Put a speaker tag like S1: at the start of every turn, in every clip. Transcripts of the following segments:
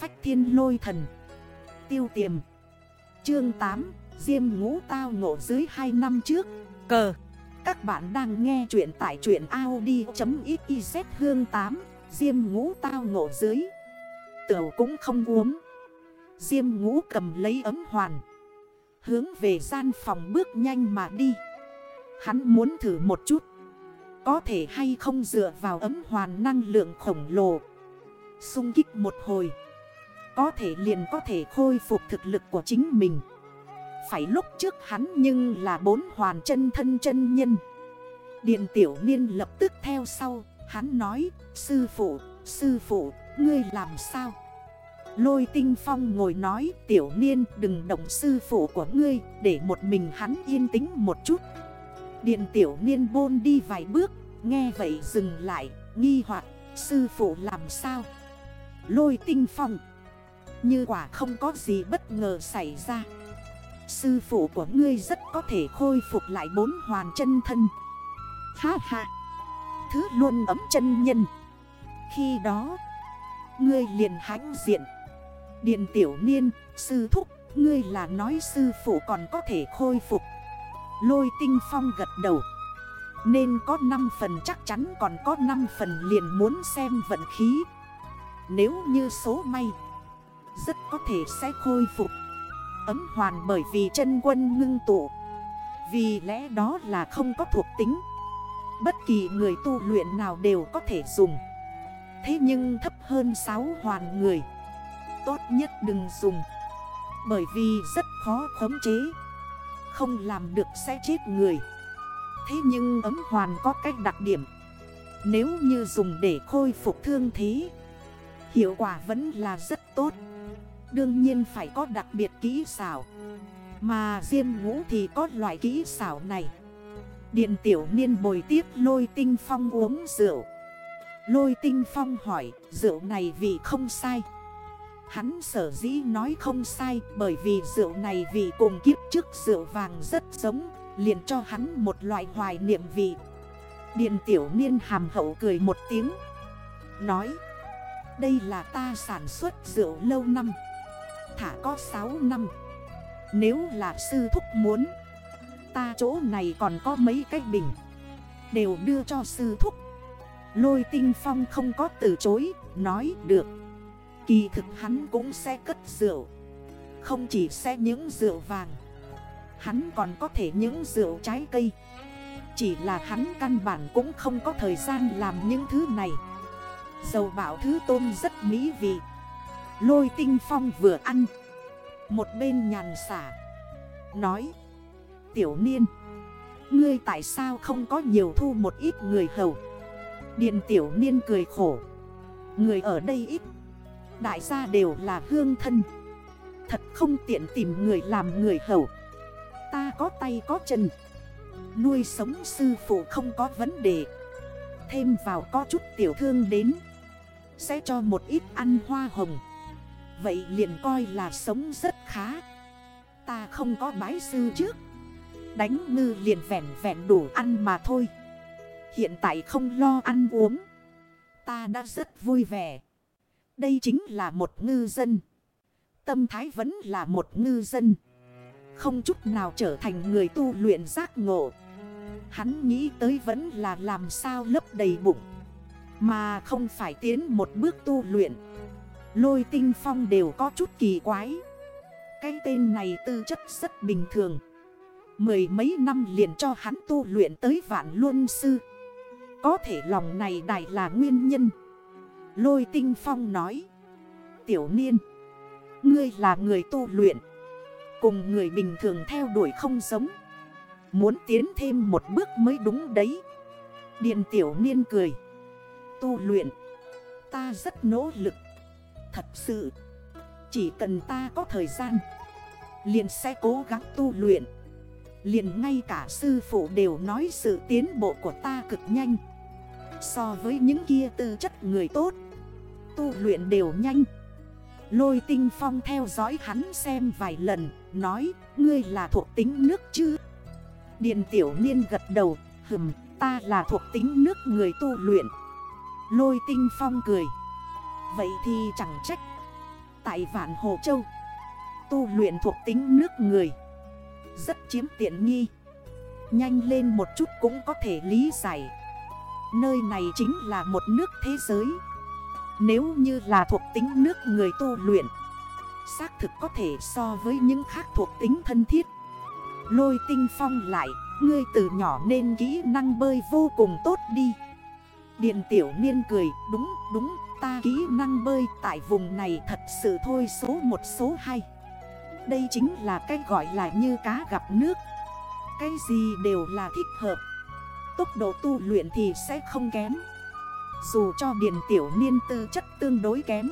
S1: phách thiên lôi thần. Tiêu tiềm. Chương 8 Diêm ngũ tao ngộ dưới 2 năm trước. Cờ. Các bạn đang nghe chuyện tại truyện Audi.xyz hương 8 Diêm ngũ tao ngộ dưới. Tửu cũng không uống. Diêm ngũ cầm lấy ấm hoàn. Hướng về gian phòng bước nhanh mà đi. Hắn muốn thử một chút. Có thể hay không dựa vào ấm hoàn năng lượng khổng lồ. Xung kích một hồi. Có thể liền có thể khôi phục thực lực của chính mình. Phải lúc trước hắn nhưng là bốn hoàn chân thân chân nhân. Điện tiểu niên lập tức theo sau Hắn nói Sư phụ, sư phụ, ngươi làm sao? Lôi tinh phong ngồi nói Tiểu niên đừng động sư phụ của ngươi Để một mình hắn yên tĩnh một chút. Điện tiểu niên bôn đi vài bước Nghe vậy dừng lại Nghi hoặc sư phụ làm sao? Lôi tinh phong như quả không có gì bất ngờ xảy ra. Sư phụ của ngươi rất có thể khôi phục lại bốn hoàn chân thân. Ha ha. Thứ luôn ấm chân nhân. Khi đó, Ngươi liền hãnh diện. Điện tiểu niên, Sư thúc, Ngươi là nói sư phụ còn có thể khôi phục. Lôi tinh phong gật đầu. Nên có 5 phần chắc chắn còn có 5 phần liền muốn xem vận khí. Nếu như số may rất có thể sẽ khôi phục. Ấm hoàn bởi vì chân quân ngưng tụ. Vì lẽ đó là không có thuộc tính. Bất kỳ người tu luyện nào đều có thể dùng. Thế nhưng thấp hơn 6 hoàn người. Tốt nhất đừng dùng. Bởi vì rất khó khống chế. Không làm được sẽ chết người. Thế nhưng ấm hoàn có cách đặc điểm. Nếu như dùng để khôi phục thương thế, Hiệu quả vẫn là rất tốt. Đương nhiên phải có đặc biệt kỹ xảo. Mà Diêm Ngũ thì có loại kỹ xảo này. Điện tiểu niên bồi tiếp lôi tinh phong uống rượu. Lôi tinh phong hỏi, rượu này vị không sai? Hắn sở dĩ nói không sai, bởi vì rượu này vị cùng kiếp trước rượu vàng rất giống, Liền cho hắn một loại hoài niệm vị. Điện tiểu niên hàm hậu cười một tiếng, Nói, Đây là ta sản xuất rượu lâu năm. Thả có 6 năm. Nếu là sư thúc muốn, Ta chỗ này còn có mấy cái bình, Đều đưa cho sư thúc. Lôi tinh phong không có từ chối, Nói được. Kỳ thực hắn cũng sẽ cất rượu. Không chỉ sẽ những rượu vàng, Hắn còn có thể những rượu trái cây. Chỉ là hắn căn bản cũng không có thời gian làm những thứ này. Dầu bảo thứ tôm rất mỹ vị. Lôi tinh phong vừa ăn. Một bên nhàn xả. Nói, Tiểu niên, Ngươi tại sao không có nhiều thu một ít người hầu? Điện tiểu niên cười khổ. Người ở đây ít. Đại gia đều là hương thân. Thật không tiện tìm người làm người hầu. Ta có tay có chân. Nuôi sống sư phụ không có vấn đề. Thêm vào có chút tiểu thương đến. Sẽ cho một ít ăn hoa hồng. Vậy liền coi là sống rất khá. Ta không có bái sư trước. Đánh ngư liền vẹn vẹn đủ ăn mà thôi. Hiện tại không lo ăn uống. Ta đã rất vui vẻ. Đây chính là một ngư dân. Tâm thái vẫn là một ngư dân. Không chút nào trở thành người tu luyện giác ngộ. Hắn nghĩ tới vẫn là làm sao lấp đầy bụng. Mà không phải tiến một bước tu luyện. Lôi tinh phong đều có chút kỳ quái. Cái tên này tư chất rất bình thường. Mười mấy năm liền cho hắn tu luyện tới vạn luân sư. Có thể lòng này đại là nguyên nhân. Lôi tinh phong nói. Tiểu niên, Ngươi là người tu luyện. Cùng người bình thường theo đuổi không giống. Muốn tiến thêm một bước mới đúng đấy. Điện tiểu niên cười. Tu luyện. Ta rất nỗ lực. Thật sự. Chỉ cần ta có thời gian, Liền sẽ cố gắng tu luyện. Liền ngay cả sư phụ đều nói sự tiến bộ của ta cực nhanh. So với những kia tư chất người tốt, Tu luyện đều nhanh. Lôi tinh phong theo dõi hắn xem vài lần, Nói, ngươi là thuộc tính nước chứ? Điền tiểu niên gật đầu, Hừm, ta là thuộc tính nước người tu luyện. Lôi tinh phong cười Vậy thì chẳng trách. Tại Vạn Hồ Châu, Tu luyện thuộc tính nước người, Rất chiếm tiện nghi. Nhanh lên một chút cũng có thể lý giải. Nơi này chính là một nước thế giới. Nếu như là thuộc tính nước người tu luyện, Xác thực có thể so với những khác thuộc tính thân thiết. Lôi tinh phong lại, Ngươi từ nhỏ nên kỹ năng bơi vô cùng tốt đi. Điện tiểu niên cười, Đúng đúng ta kỹ năng bơi tại vùng này thật sự thôi số một số hai. Đây chính là cái gọi là như cá gặp nước. Cái gì đều là thích hợp. Tốc độ tu luyện thì sẽ không kém. Dù cho điện tiểu niên tư chất tương đối kém.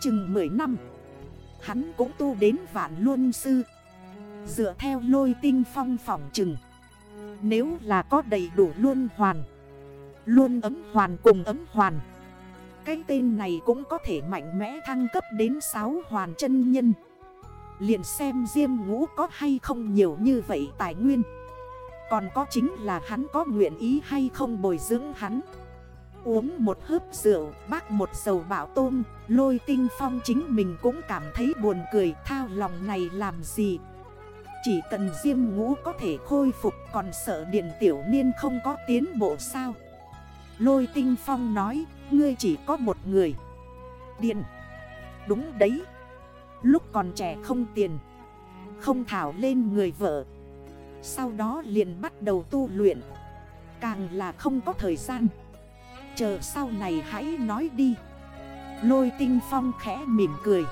S1: Chừng 10 năm, Hắn cũng tu đến vạn luân sư. Dựa theo lôi tinh phong phỏng chừng. Nếu là có đầy đủ luôn hoàn Luôn ấm hoàn cùng ấm hoàn cái tên này cũng có thể mạnh mẽ thăng cấp đến 6 hoàn chân nhân. Liền xem Diêm Ngũ có hay không nhiều như vậy tài nguyên. Còn có chính là hắn có nguyện ý hay không bồi dưỡng hắn. Uống một hớp rượu, bác một dầu bảo tôm Lôi tinh phong chính mình cũng cảm thấy buồn cười Thao lòng này làm gì? Chỉ cần Diêm Ngũ có thể khôi phục Còn sợ Điện Tiểu Niên không có tiến bộ sao? Lôi tinh phong nói, Ngươi chỉ có một người. Điện. Đúng đấy. Lúc còn trẻ không tiền, Không thảo lên người vợ. Sau đó liền bắt đầu tu luyện. Càng là không có thời gian. Chờ sau này hãy nói đi. Lôi tinh phong khẽ mỉm cười.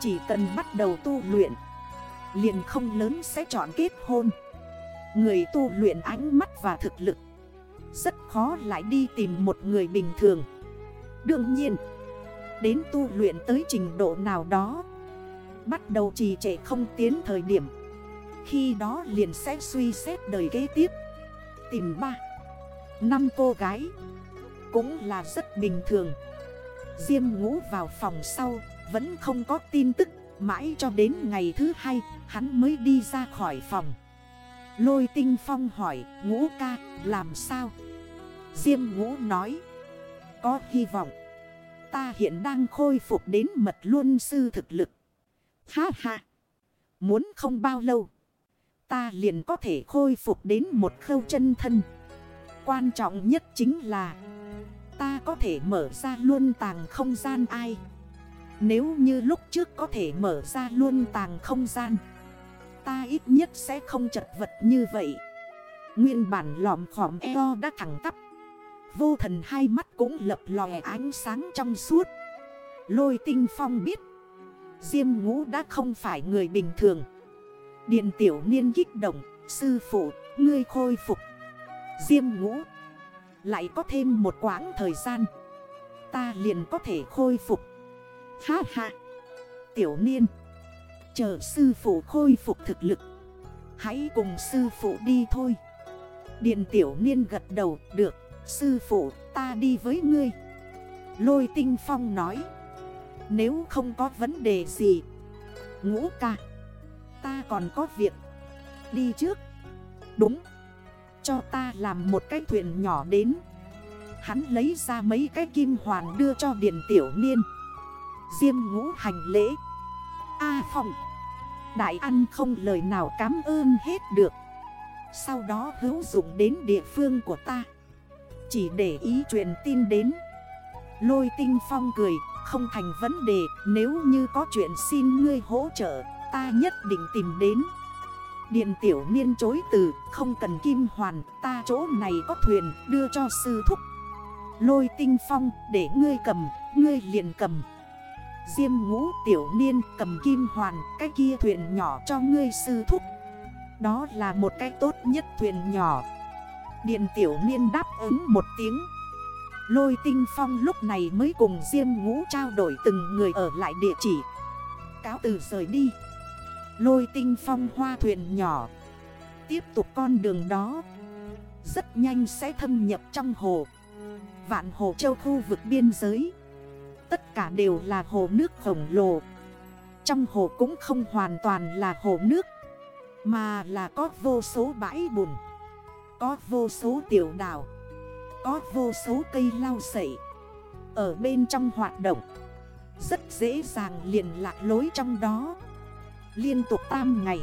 S1: Chỉ cần bắt đầu tu luyện, Liền không lớn sẽ chọn kết hôn. Người tu luyện ánh mắt và thực lực rất khó lại đi tìm một người bình thường. Đương nhiên, Đến tu luyện tới trình độ nào đó, Bắt đầu trì trệ không tiến thời điểm, Khi đó liền sẽ suy xét đời kế tiếp. Tìm ba, Năm cô gái, Cũng là rất bình thường. Diêm ngũ vào phòng sau, Vẫn không có tin tức, Mãi cho đến ngày thứ hai, Hắn mới đi ra khỏi phòng. Lôi tinh phong hỏi, Ngũ ca, làm sao? Diêm ngũ nói, Có hy vọng. Ta hiện đang khôi phục đến mật luân sư thực lực. Ha ha. Muốn không bao lâu, Ta liền có thể khôi phục đến một khâu chân thân. Quan trọng nhất chính là, Ta có thể mở ra luôn tàng không gian ai? Nếu như lúc trước có thể mở ra luôn tàng không gian Ta ít nhất sẽ không chật vật như vậy. Nguyên bản lòm khỏm eo đã thẳng tắp. Vô thần hai mắt cũng lập lòe ánh sáng trong suốt. Lôi tinh phong biết Diêm ngũ đã không phải người bình thường. Điện tiểu niên kích động Sư phụ, ngươi khôi phục. Diêm ngũ lại có thêm một quãng thời gian Ta liền có thể khôi phục. Ha ha. Tiểu niên Chờ sư phụ khôi phục thực lực. Hãy cùng sư phụ đi thôi. Điện tiểu niên gật đầu, Được, sư phụ, ta đi với ngươi. Lôi tinh phong nói, Nếu không có vấn đề gì, Ngũ ca, Ta còn có việc Đi trước. Đúng, cho ta làm một cái thuyền nhỏ đến. Hắn lấy ra mấy cái kim hoàn đưa cho Điền Tiểu Niên. Diêm ngũ hành lễ. A Phong. Đại ăn không lời nào cảm ơn hết được. Sau đó hữu dụng đến địa phương của ta. Chỉ để ý truyền tin đến. Lôi tinh phong cười, Không thành vấn đề, Nếu như có chuyện xin ngươi hỗ trợ, Ta nhất định tìm đến. Điện tiểu niên chối từ, Không cần kim hoàn, Ta chỗ này có thuyền, đưa cho sư thúc. Lôi tinh phong, để ngươi cầm, Ngươi liền cầm. Diêm ngũ tiểu niên cầm kim hoàn, Cái kia thuyền nhỏ cho ngươi sư thúc. Đó là một cái tốt nhất thuyền nhỏ. Điện tiểu niên đáp ứng một tiếng. Lôi tinh phong lúc này mới cùng Diêm ngũ trao đổi từng người ở lại địa chỉ. Cáo từ rời đi. Lôi tinh phong hoa thuyền nhỏ. Tiếp tục con đường đó. Rất nhanh sẽ thâm nhập trong hồ. Vạn hồ châu khu vực biên giới. Tất cả đều là hồ nước khổng lồ. Trong hồ cũng không hoàn toàn là hồ nước, Mà là có vô số bãi bùn, Có vô số tiểu đảo, Có vô số cây lau sậy. Ở bên trong hoạt động, Rất dễ dàng liền lạc lối trong đó. Liên tục tam ngày,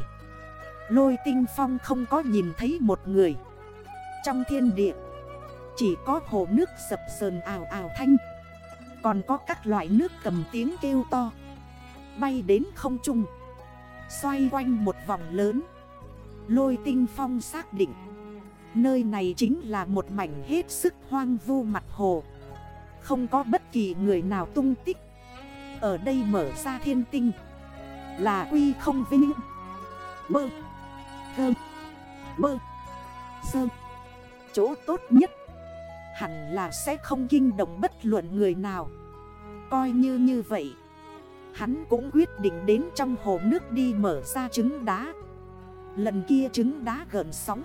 S1: Lôi tinh phong không có nhìn thấy một người. Trong thiên địa, Chỉ có hồ nước sập sờn ảo ảo thanh. Còn có các loại nước cầm tiếng kêu to. Bay đến không trung. Xoay quanh một vòng lớn. Lôi tinh phong xác định. Nơi này chính là một mảnh hết sức hoang vu mặt hồ. Không có bất kỳ người nào tung tích. Ở đây mở ra thiên tinh. Là quy không vinh. Mơ, Gơ. Mơ, Sơ. Chỗ tốt nhất. Hẳn là sẽ không kinh động bất luận người nào. Coi như như vậy, Hắn cũng quyết định đến trong hồ nước đi mở ra trứng đá. Lần kia trứng đá gần sóng.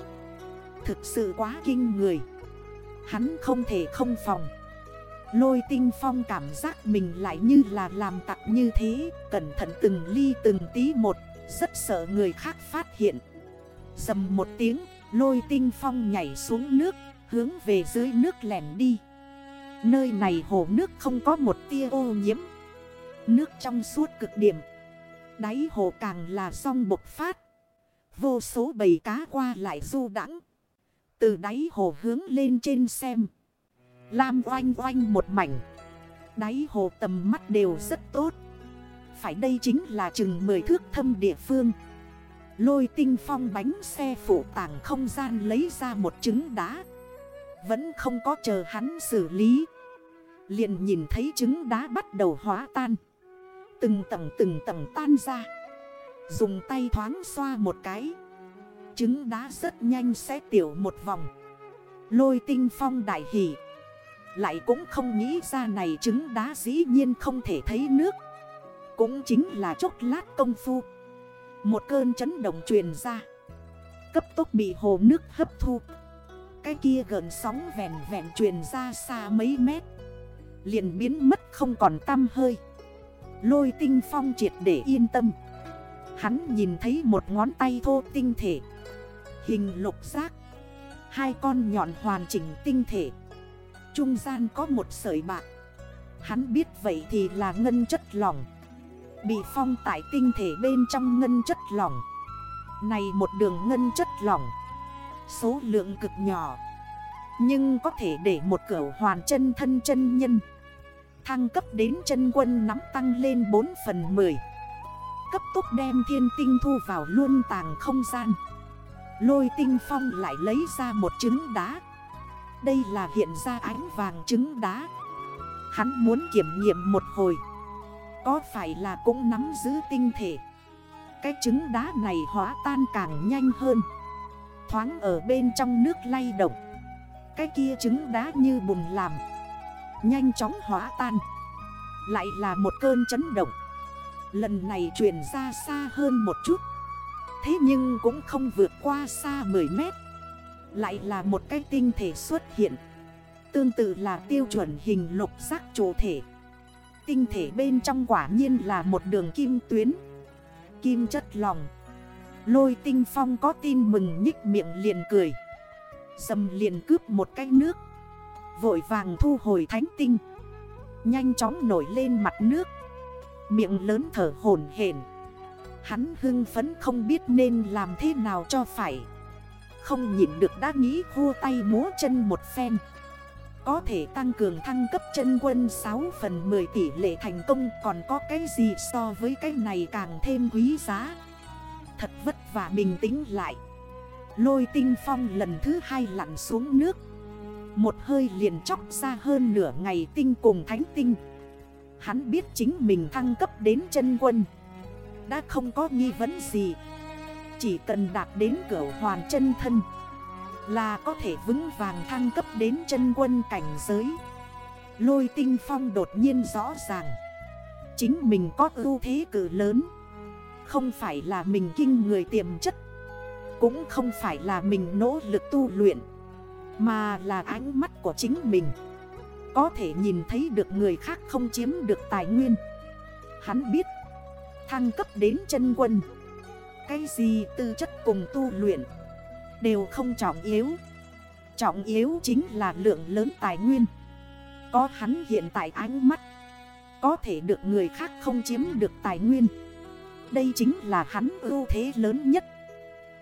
S1: Thực sự quá kinh người. Hắn không thể không phòng. Lôi tinh phong cảm giác mình lại như là làm tặng như thế, Cẩn thận từng ly từng tí một, Rất sợ người khác phát hiện. Dầm một tiếng, Lôi tinh phong nhảy xuống nước. Hướng về dưới nước lẻn đi. Nơi này hồ nước không có một tia ô nhiễm. Nước trong suốt cực điểm. Đáy hồ càng là song bộc phát. Vô số bầy cá qua lại du đắng Từ đáy hồ hướng lên trên xem. Lam oanh oanh một mảnh. Đáy hồ tầm mắt đều rất tốt. Phải đây chính là chừng 10 thước thâm địa phương. Lôi tinh phong bánh xe phụ tảng không gian lấy ra một trứng đá. Vẫn không có chờ hắn xử lý. Liền nhìn thấy trứng đá bắt đầu hóa tan. Từng tầng từng tầng tan ra. Dùng tay thoáng xoa một cái. Trứng đá rất nhanh sẽ tiểu một vòng. Lôi tinh phong đại hỷ. Lại cũng không nghĩ ra này trứng đá dĩ nhiên không thể thấy nước. Cũng chính là chốc lát công phu. Một cơn chấn động truyền ra. Cấp tốc bị hồ nước hấp thu. Cái kia gần sóng vẹn vẹn truyền ra xa mấy mét. Liền biến mất không còn tăm hơi. Lôi tinh phong triệt để yên tâm. Hắn nhìn thấy một ngón tay thô tinh thể. Hình lục giác. Hai con nhọn hoàn chỉnh tinh thể. Trung gian có một sợi bạc. Hắn biết vậy thì là ngân chất lỏng. Bị phong tại tinh thể bên trong ngân chất lỏng. Này một đường ngân chất lỏng. Số lượng cực nhỏ. Nhưng có thể để một cửa hoàn chân thân chân nhân. Thăng cấp đến chân quân nắm tăng lên 4 phần 10 Cấp tốc đem thiên tinh thu vào luôn tàng không gian. Lôi tinh phong lại lấy ra một trứng đá. Đây là hiện ra ánh vàng trứng đá. Hắn muốn kiểm nghiệm một hồi. Có phải là cũng nắm giữ tinh thể? Cái trứng đá này hóa tan càng nhanh hơn. Thoáng ở bên trong nước lay động. Cái kia trứng đá như bùn làm, Nhanh chóng hóa tan. Lại là một cơn chấn động. Lần này chuyển ra xa hơn một chút. Thế nhưng cũng không vượt qua xa 10 mét. Lại là một cái tinh thể xuất hiện. Tương tự là tiêu chuẩn hình lục giác chủ thể. Tinh thể bên trong quả nhiên là một đường kim tuyến. Kim chất lòng Lôi tinh phong có tin mừng nhích miệng liền cười. Dầm liền cướp một cái nước. Vội vàng thu hồi thánh tinh. Nhanh chóng nổi lên mặt nước. Miệng lớn thở hồn hển. Hắn hưng phấn không biết nên làm thế nào cho phải. Không nhịn được đã nghĩ vua tay múa chân một phen. Có thể tăng cường thăng cấp chân quân 6 phần 10 tỷ lệ thành công Còn có cái gì so với cái này càng thêm quý giá. Thật vất vả bình tĩnh lại. Lôi tinh phong lần thứ hai lặn xuống nước. Một hơi liền chóc ra hơn nửa ngày tinh cùng thánh tinh. Hắn biết chính mình thăng cấp đến chân quân. Đã không có nghi vấn gì. Chỉ cần đạt đến cửa hoàn chân thân Là có thể vững vàng thăng cấp đến chân quân cảnh giới. Lôi tinh phong đột nhiên rõ ràng. Chính mình có ưu thế cử lớn. Không phải là mình kinh người tiềm chất, Cũng không phải là mình nỗ lực tu luyện, mà là ánh mắt của chính mình. Có thể nhìn thấy được người khác không chiếm được tài nguyên. Hắn biết, Thăng cấp đến chân quân, Cái gì tư chất cùng tu luyện Đều không trọng yếu. Trọng yếu chính là lượng lớn tài nguyên. Có hắn hiện tại ánh mắt, Có thể được người khác không chiếm được tài nguyên. Đây chính là hắn ưu thế lớn nhất.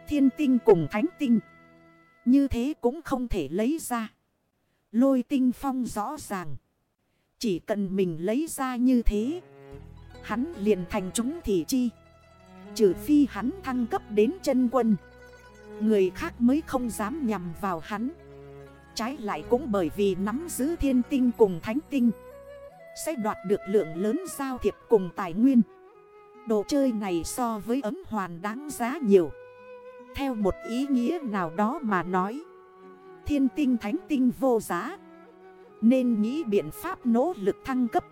S1: Thiên tinh cùng thánh tinh. Như thế cũng không thể lấy ra. Lôi tinh phong rõ ràng. Chỉ cần mình lấy ra như thế, Hắn liền thành chúng thị chi. Trừ phi hắn thăng cấp đến chân quân. Người khác mới không dám nhằm vào hắn. Trái lại cũng bởi vì nắm giữ thiên tinh cùng thánh tinh, Sẽ đoạt được lượng lớn giao thiệp cùng tài nguyên. Đồ chơi này so với ấm hoàn đáng giá nhiều. Theo một ý nghĩa nào đó mà nói, Thiên tinh thánh tinh vô giá. Nên nghĩ biện pháp nỗ lực thăng cấp.